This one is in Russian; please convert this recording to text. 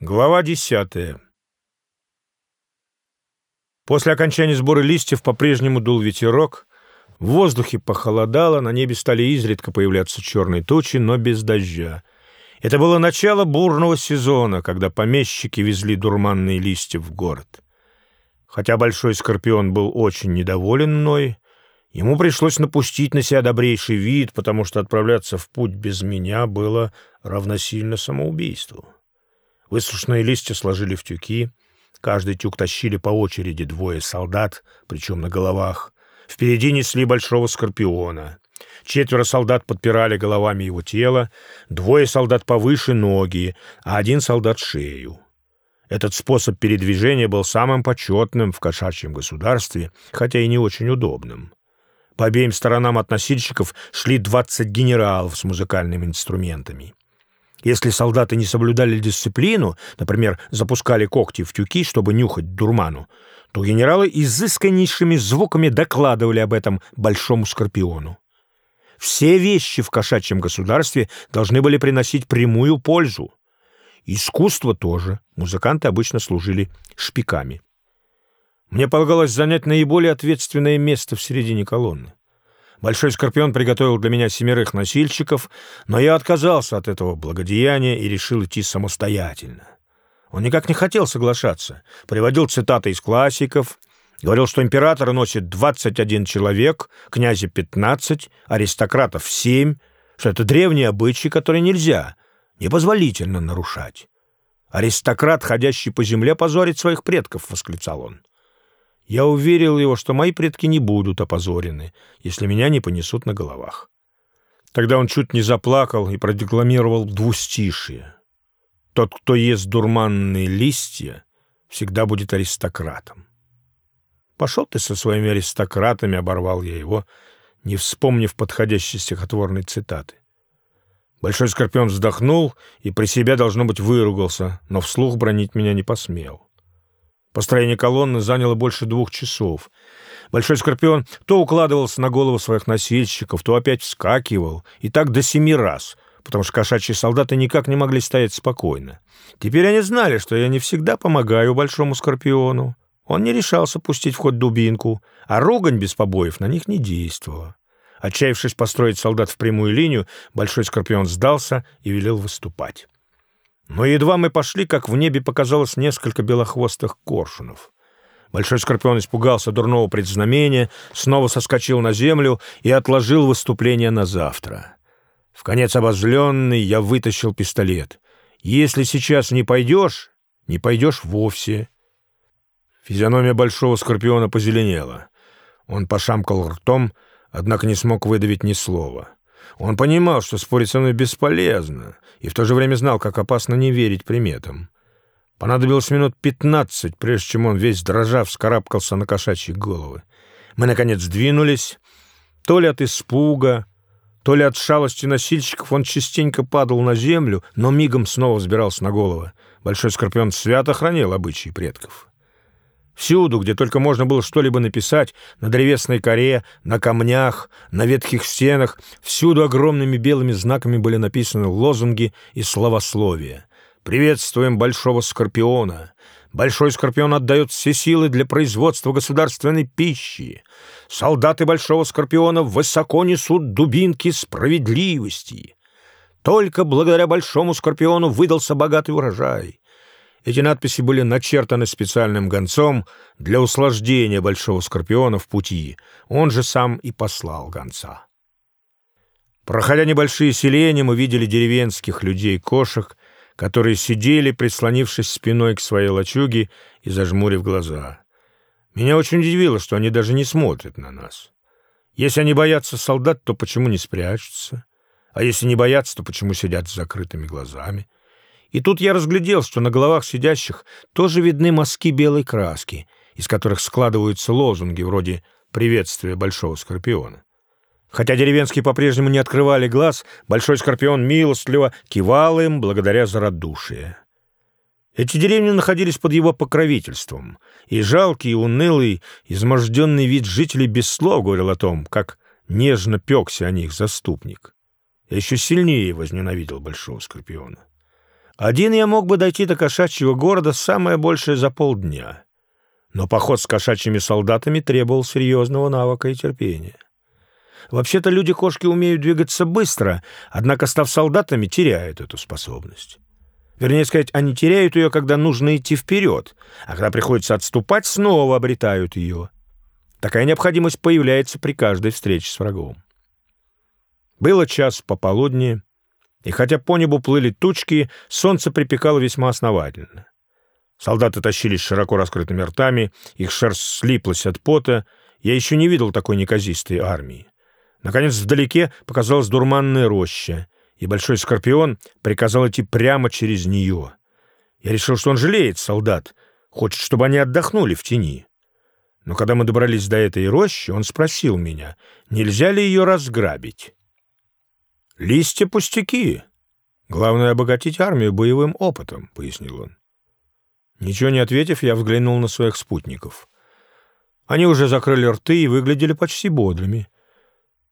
Глава десятая. После окончания сбора листьев по-прежнему дул ветерок, в воздухе похолодало, на небе стали изредка появляться черные тучи, но без дождя. Это было начало бурного сезона, когда помещики везли дурманные листья в город. Хотя Большой Скорпион был очень недоволен мной, ему пришлось напустить на себя добрейший вид, потому что отправляться в путь без меня было равносильно самоубийству. Высушенные листья сложили в тюки. Каждый тюк тащили по очереди двое солдат, причем на головах. Впереди несли большого скорпиона. Четверо солдат подпирали головами его тело, двое солдат повыше ноги, а один солдат шею. Этот способ передвижения был самым почетным в кошачьем государстве, хотя и не очень удобным. По обеим сторонам от носильщиков шли 20 генералов с музыкальными инструментами. Если солдаты не соблюдали дисциплину, например, запускали когти в тюки, чтобы нюхать дурману, то генералы изысканнейшими звуками докладывали об этом большому скорпиону. Все вещи в кошачьем государстве должны были приносить прямую пользу. Искусство тоже. Музыканты обычно служили шпиками. Мне полагалось занять наиболее ответственное место в середине колонны. Большой Скорпион приготовил для меня семерых носильщиков, но я отказался от этого благодеяния и решил идти самостоятельно. Он никак не хотел соглашаться, приводил цитаты из классиков, говорил, что императора носит 21 человек, князя 15, аристократов 7, что это древний обычай, который нельзя, непозволительно нарушать. «Аристократ, ходящий по земле, позорит своих предков», — восклицал он. Я уверил его, что мои предки не будут опозорены, если меня не понесут на головах. Тогда он чуть не заплакал и продекламировал двустишие. Тот, кто ест дурманные листья, всегда будет аристократом. Пошел ты со своими аристократами, оборвал я его, не вспомнив подходящей стихотворной цитаты. Большой скорпион вздохнул и при себе, должно быть, выругался, но вслух бронить меня не посмел. Построение колонны заняло больше двух часов. Большой скорпион то укладывался на голову своих носильщиков, то опять вскакивал, и так до семи раз, потому что кошачьи солдаты никак не могли стоять спокойно. Теперь они знали, что я не всегда помогаю большому скорпиону. Он не решался пустить в ход дубинку, а ругань без побоев на них не действовала. Отчаявшись построить солдат в прямую линию, большой скорпион сдался и велел выступать. Но едва мы пошли, как в небе показалось несколько белохвостых коршунов. Большой скорпион испугался дурного предзнамения, снова соскочил на землю и отложил выступление на завтра. В конец обозленный я вытащил пистолет. «Если сейчас не пойдешь, не пойдешь вовсе». Физиономия большого скорпиона позеленела. Он пошамкал ртом, однако не смог выдавить ни слова. Он понимал, что спорить со мной бесполезно, и в то же время знал, как опасно не верить приметам. Понадобилось минут пятнадцать, прежде чем он весь дрожа вскарабкался на кошачьи головы. Мы, наконец, двинулись. То ли от испуга, то ли от шалости носильщиков он частенько падал на землю, но мигом снова взбирался на головы. Большой скорпион свято хранил обычаи предков. Всюду, где только можно было что-либо написать, на древесной коре, на камнях, на ветхих стенах, всюду огромными белыми знаками были написаны лозунги и словословия. «Приветствуем Большого Скорпиона!» Большой Скорпион отдает все силы для производства государственной пищи. Солдаты Большого Скорпиона высоко несут дубинки справедливости. Только благодаря Большому Скорпиону выдался богатый урожай. Эти надписи были начертаны специальным гонцом для услаждения Большого Скорпиона в пути. Он же сам и послал гонца. Проходя небольшие селения, мы видели деревенских людей-кошек, которые сидели, прислонившись спиной к своей лачуге и зажмурив глаза. Меня очень удивило, что они даже не смотрят на нас. Если они боятся солдат, то почему не спрячутся? А если не боятся, то почему сидят с закрытыми глазами? И тут я разглядел, что на головах сидящих тоже видны мазки белой краски, из которых складываются лозунги вроде «Приветствие Большого Скорпиона». Хотя деревенские по-прежнему не открывали глаз, Большой Скорпион милостливо кивал им благодаря за радушие. Эти деревни находились под его покровительством, и жалкий, унылый, изможденный вид жителей без слов говорил о том, как нежно пекся о них заступник. Я еще сильнее возненавидел Большого Скорпиона. Один я мог бы дойти до кошачьего города самое большее за полдня. Но поход с кошачьими солдатами требовал серьезного навыка и терпения. Вообще-то люди-кошки умеют двигаться быстро, однако, став солдатами, теряют эту способность. Вернее сказать, они теряют ее, когда нужно идти вперед, а когда приходится отступать, снова обретают ее. Такая необходимость появляется при каждой встрече с врагом. Было час пополудни, и хотя по небу плыли тучки, солнце припекало весьма основательно. Солдаты тащились широко раскрытыми ртами, их шерсть слиплась от пота. Я еще не видел такой неказистой армии. Наконец, вдалеке показалась дурманная роща, и большой скорпион приказал идти прямо через нее. Я решил, что он жалеет солдат, хочет, чтобы они отдохнули в тени. Но когда мы добрались до этой рощи, он спросил меня, нельзя ли ее разграбить. «Листья пустяки. Главное — обогатить армию боевым опытом», — пояснил он. Ничего не ответив, я взглянул на своих спутников. Они уже закрыли рты и выглядели почти бодрыми.